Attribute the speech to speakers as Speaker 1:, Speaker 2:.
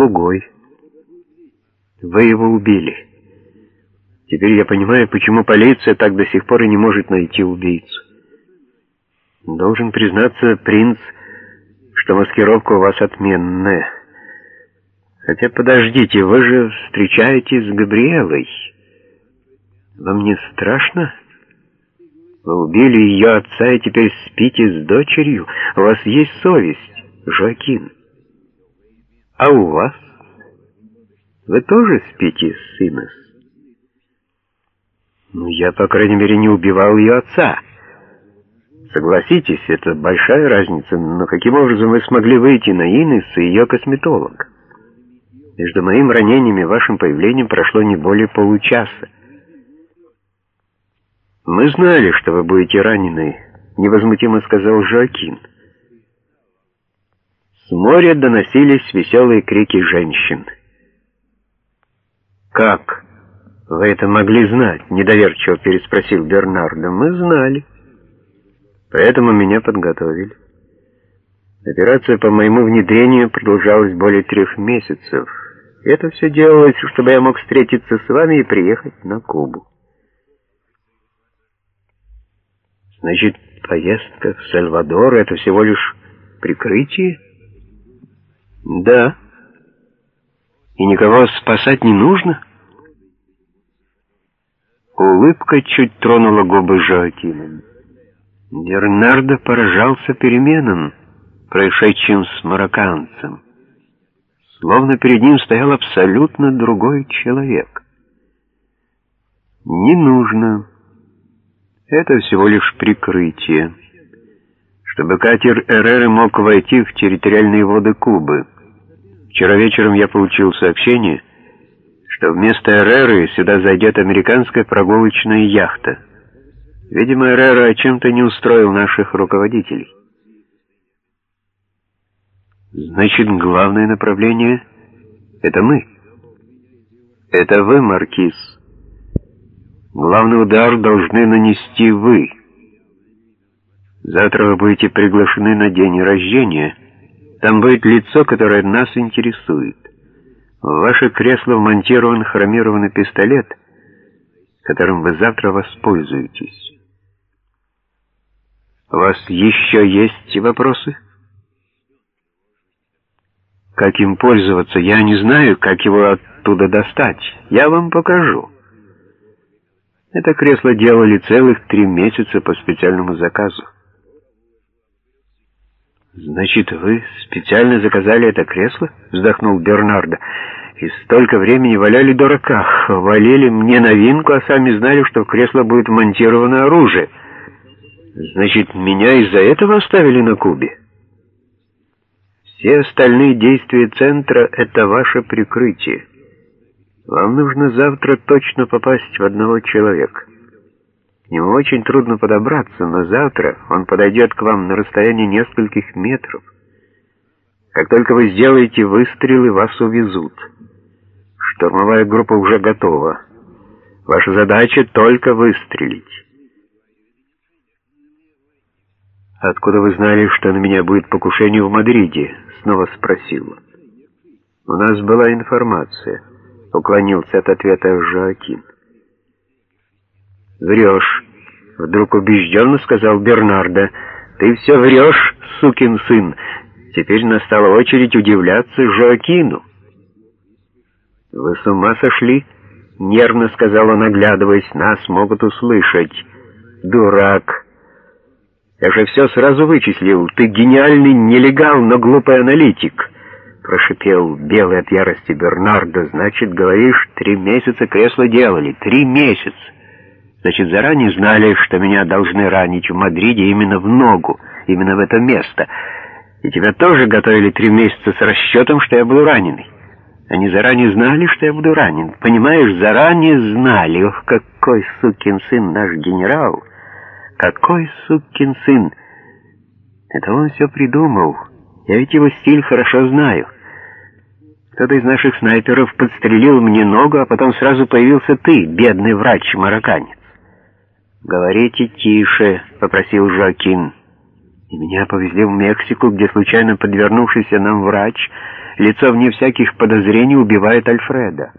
Speaker 1: слугой. Вы его убили. Теперь я понимаю, почему полиция так до сих пор и не может найти убийцу. Должен признаться, принц, что маскировка у вас отменная. Хотя подождите, вы же встречаетесь с Габриэлой. Вам не страшно? Вы убили ее отца и теперь спите с дочерью. У вас есть совесть, Жоакин. А у вас? Вы тоже спите с Инес? Ну, я, по крайней мере, не убивал ее отца. Согласитесь, это большая разница, но каким образом вы смогли выйти на Инес и ее косметолог? Между моим ранением и вашим появлением прошло не более получаса. «Мы знали, что вы будете ранены», — невозмутимо сказал Жоакин. С моря доносились веселые крики женщин. «Как? Вы это могли знать?» — недоверчиво переспросил Бернардо. «Мы знали. Поэтому меня подготовили. Операция по моему внедрению продолжалась более трех месяцев. Это все делалось, чтобы я мог встретиться с вами и приехать на Кубу. Значит, поездка в Сальвадор — это всего лишь прикрытие? Да. И никого спасать не нужно? Улыбка чуть тронула губы Жоакина. Бернардо поражался переменам, происшедшим с марокканцем. Словно перед ним стоял абсолютно другой человек. «Не нужно», это всего лишь прикрытие, чтобы катер Эреры мог войти в территориальные воды Кубы. Вчера вечером я получил сообщение, что вместо Эреры сюда зайдет американская прогулочная яхта. Видимо, Эрера о чем-то не устроил наших руководителей. Значит, главное направление — это мы. Это вы, Маркиз. Главный удар должны нанести вы. Завтра вы будете приглашены на день рождения. Там будет лицо, которое нас интересует. В ваше кресло вмонтирован хромированный пистолет, которым вы завтра воспользуетесь. У вас еще есть вопросы? Как им пользоваться, я не знаю, как его оттуда достать. Я вам покажу. Это кресло делали целых три месяца по специальному заказу. «Значит, вы специально заказали это кресло?» — вздохнул Бернардо. «И столько времени валяли дурака, валили мне новинку, а сами знали, что в кресло будет монтировано оружие. Значит, меня из-за этого оставили на Кубе?» «Все остальные действия центра — это ваше прикрытие. Вам нужно завтра точно попасть в одного человека. Нему очень трудно подобраться, но завтра он подойдет к вам на расстоянии нескольких метров. Как только вы сделаете выстрелы, вас увезут. Штурмовая группа уже готова. Ваша задача только выстрелить. «Откуда вы знали, что на меня будет покушение в Мадриде?» — снова спросила. «У нас была информация». — уклонился от ответа Жоакин. «Врешь», — вдруг убежденно сказал Бернардо. «Ты все врешь, сукин сын. Теперь настала очередь удивляться Жоакину». «Вы с ума сошли?» — нервно сказал он, оглядываясь. «Нас могут услышать. Дурак!» «Я же все сразу вычислил. Ты гениальный нелегал, но глупый аналитик» прошипел белый от ярости Бернардо. «Значит, говоришь, три месяца кресло делали. Три месяца. Значит, заранее знали, что меня должны ранить в Мадриде именно в ногу, именно в это место. И тебя тоже готовили три месяца с расчетом, что я был раненый. Они заранее знали, что я буду ранен. Понимаешь, заранее знали. Ох, какой сукин сын наш генерал! Какой сукин сын! Это он все придумал». Я ведь его стиль хорошо знаю. Кто-то из наших снайперов подстрелил мне ногу, а потом сразу появился ты, бедный врач-марокканец. «Говорите тише», — попросил Жоакин. И меня повезли в Мексику, где случайно подвернувшийся нам врач лицо вне всяких подозрений убивает Альфреда.